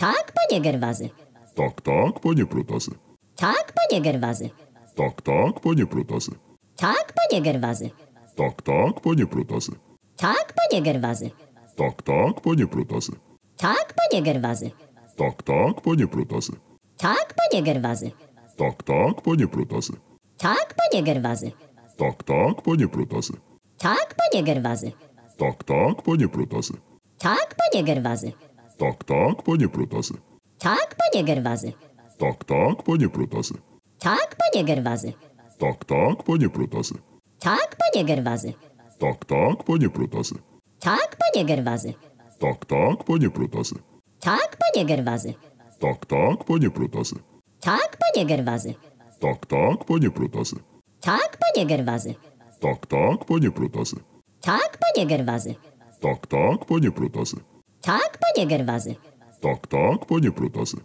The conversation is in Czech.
Tak, panie Gerwazy. Tak, tak, panie Protasy. Tak, panie Gerwazy. Tak, tak, panie Protasy. Tak, panie Gerwazy. Tak, tak, panie Protasy. Tak, panie Gerwazy. Tak, tak, panie Protasy. Tak, panie Gerwazy. Tak, tak, panie Protasy. Tak, panie Gerwazy. Tak, tak, panie Protasy. Tak, panie Gerwazy. Tak, tak, panie Protasy. Tak, panie Gerwazy. Tak, tak, panie Protasy. Tak, panie Gerwazy. Tak, tak, panie Protasy. Tak, panie Gerwazy. Tak, tak, panie Protasy. Tak, panie Gerwazy. Tak, tak, panie Protasy. Tak, panie Gerwazy. Tak, tak, panie Protasy. Tak, panie Gerwazy. Tak, tak, panie Protasy. Tak, panie Gerwazy. Tak, tak, panie Protasy. Tak, panie Gerwazy. Tak, tak, panie Protasy. Tak, panie Gerwazy. Tak, tak, panie Protasy. Tak, panie Gerwazy. Tak, tak, panie Protasy. Tak, panie Gerwazy. Tak, tak, panie Protasy.